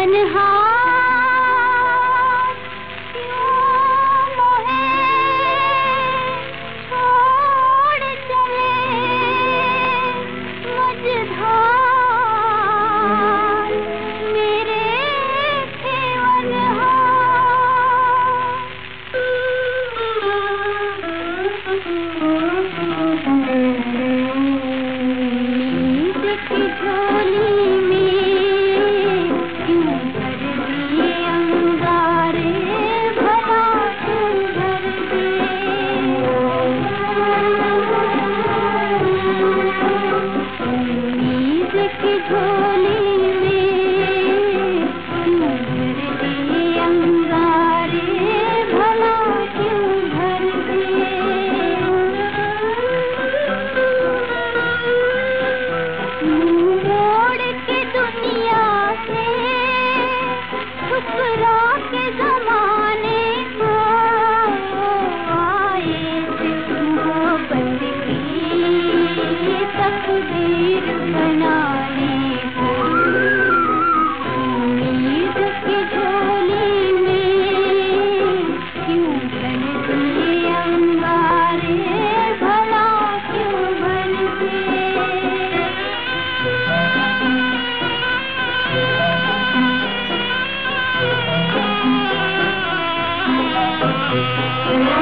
तन्हा क्यों This is Thank you.